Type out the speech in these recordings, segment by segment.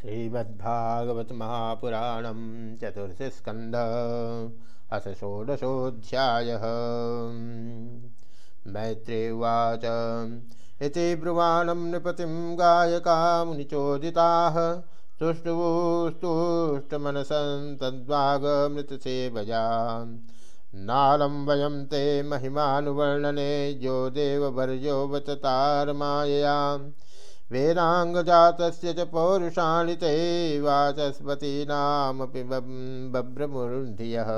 श्रीमद्भागवत महापुराणम चतुर्थ स्कंद अथ षोडशोध्याय मैत्रेवाच इति ब्रुवाणं नृपतिं गायका मुनिचोदिताः तुष्टुवुस्तुष्टमनसं तद्वागमृतसेवया नालं वयं ते महिमानुवर्णने यो देववर्यो वततारमाययाम् वेदाङ्गजातस्य च पौरुषाणि ते वाचस्पतीनामपि बभ्रमूर्धियः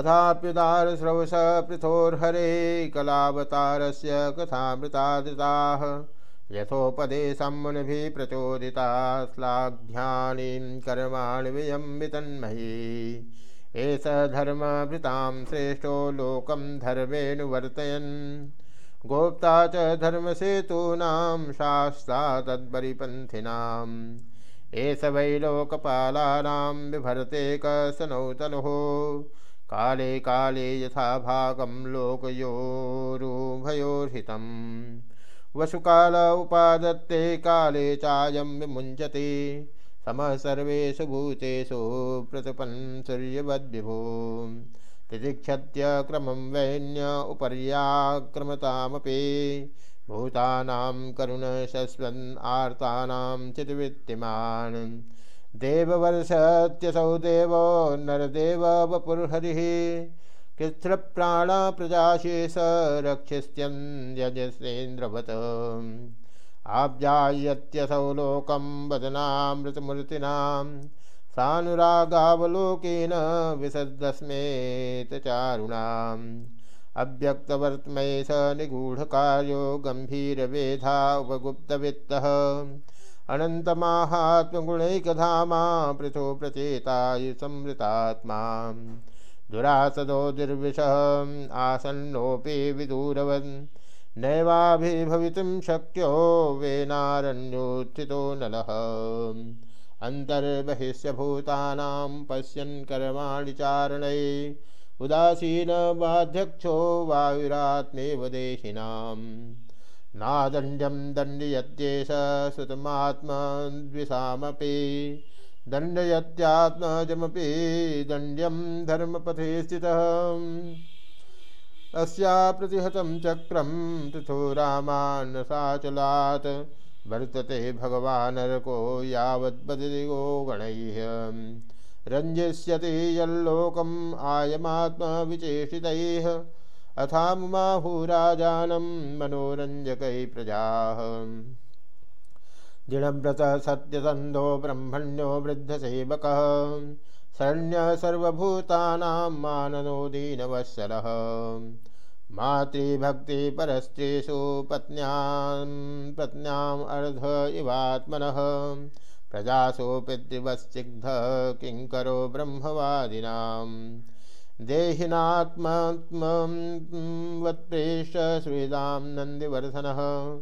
अथाप्युदारस्रवस पृथोर्हरे कलावतारस्य कथामृतादृताः यथोपदेशं मुनिभिः प्रचोदिता श्लाघ्यानीं कर्माणि वियं वितन्मयी एष धर्मभृतां श्रेष्ठो लोकं धर्मेणुवर्तयन्। गोप्ता च धर्मसेतूनां, शास्ता तद्बरिपन्थिनाम् एष वै लोकपालानां बिभरते कसनौतनुः। काले काले यथा भागं लोकयोरुभयोर्हितं। वसुकाल उपादत्ते काले चायं विमुञ्चति। समः सर्वेषु भूतेषु प्रतपन् सूर्यवद्विभू। तितिक्षत्य क्रमं वैन्य उपर्याक्रमतामपि भूतानां करुणशस्वन् आर्तानां चितवृत्तिमान् देववर्षत्यसौ देवो नरदेव वपुर्हरिः। कृच्छ्रप्राणा प्रजाशेष रक्षिस्त्यन्यजसेन्द्रवत् आब्जायत्यसौ लोकं वदनामृतमूर्तिनाम् सानुरागावलोकेन विशदस्मेतचारुणाम् अव्यक्तवर्त्मये स निगूढकार्यो गम्भीरवेधा उपगुप्तवित्तः। अनन्तमाहात्मगुणैकधामा पृथो प्रचेतायुसंवृतात्मा दुरासदो दुर्विषः आसन्नोऽपि विदूरवन्। नैवाभिभवितुं शक्यो वेनारण्योत्थितो नलः। अन्तर्बहिष्यभूतानां पश्यन् कर्माणि चारणै उदासीन बाध्यक्षो वायुरात्मेव देशिनां नादण्ड्यं दण्डयत्येष सुतमात्मद्विषामपि। दण्डयत्यात्मजमपि दण्ड्यं धर्मपथे स्थितः। अस्या प्रतिहतं चक्रं पृथो रामान्नसाचलात् वर्तते भगवानर्को यावद्बदिगो गणैः। रञ्जिष्यति यल्लोकम् आयमात्मविचेषितैः अथामुमाहुराजानं मनोरञ्जकै प्रजाः। दृढव्रतः सत्यसन्धो ब्रह्मण्यो वृद्धसेवकः। शरण्य सर्वभूतानां माननो दीनवत्सलः। मातृभक्ति परस्त्रीषु पत्न्यां पत्न्याम् अर्ध इवात्मनः। प्रजासु पितृवश्चिग्ध किङ्करो ब्रह्मवादिनां देहिनात्मत्मवत्प्रेष सुहृदां नन्दिवर्धनः।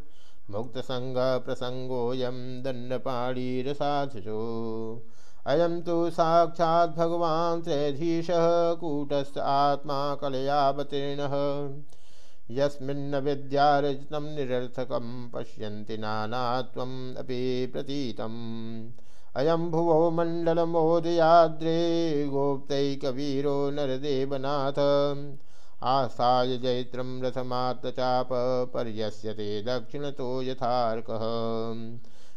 मुक्तसङ्गप्रसङ्गोऽयं दण्डपाणिरसाधुषु। अयं तो साक्षात् भगवान् त्रयधीशः कूटस्थ आत्मा कलयावतीर्णः। यस्मिन्न विद्यारचितं निरर्थकं पश्यन्ति नानात्वम् अपि प्रतीतम् अयं भुवो मण्डलमोदयाद्रे गोप्तैकवीरो नरदेवनाथ। आस्थाय जैत्रं रथमात्तचाप पर्यस्यते दक्षिणतो यथार्कः।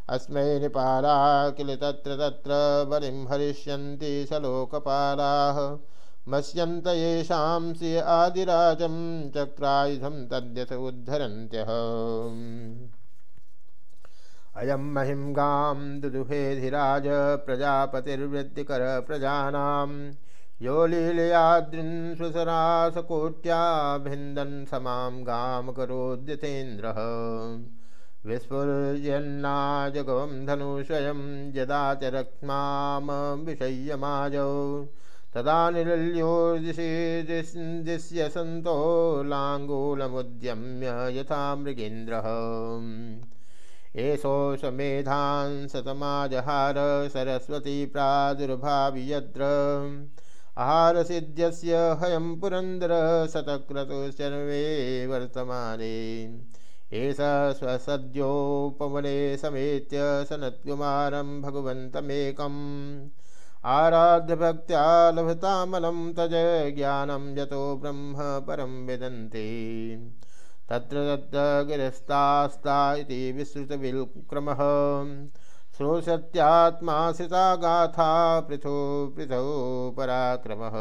अस्मै नृपाला किल तत्र तत्र बलिं हरिष्यन्ति सलोकपालाः मत्स्यन्त येषां श्रिय आदिराजं चक्रायुधं तद्यथ उद्धरन्त्यः। अयं महिं गां दुदुहेधिराज प्रजापतिर्वृत्तिकर प्रजानां। यो लीलयाद्रिन् स्वसरासकोट्या भिन्दन् समां गां करोद्यतेन्द्रः। विस्फुर्यन्नाजगवं धनु स्वयं यदा च रक्ष्मामविषय्यमाजौ तदा निरल्योदिशि सन्तो लाङ्गूलमुद्यम्य यथा मृगेन्द्रः। एषो समेधान् शतमाजहार सरस्वती प्रादुर्भावि यत्र आहारसिद्ध्यस्य हयं पुरन्दर शतक्रतुश्चर्वे वर्तमाने। एष स्वसद्योपवने समेत्य सनत्कुमारं भगवन्तमेकम्। आराध्य भक्त्या लभतामलं तज ज्ञानं यतो ब्रह्म परं विदन्ति। तत्र तत्र गिरस्तास्ता इति विस्तृतविक्रमः। श्रोसत्यात्माश्रिता गाथा पृथो पृथो पराक्रमः।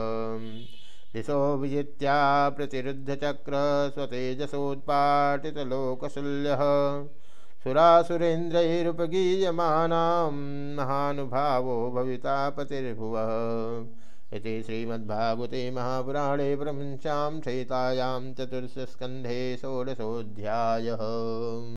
दिशो विजित्या प्रतिरुद्धचक्र स्वतेजसोत्पाटितलोकशुल्यः सुरासुरेन्द्रैरुपगीयमानां महानुभावो भविता इति श्रीमद्भागवते महापुराणे ब्रह्मश्यां सहितायां चतुर्थस्कन्धे षोडशोऽध्यायः।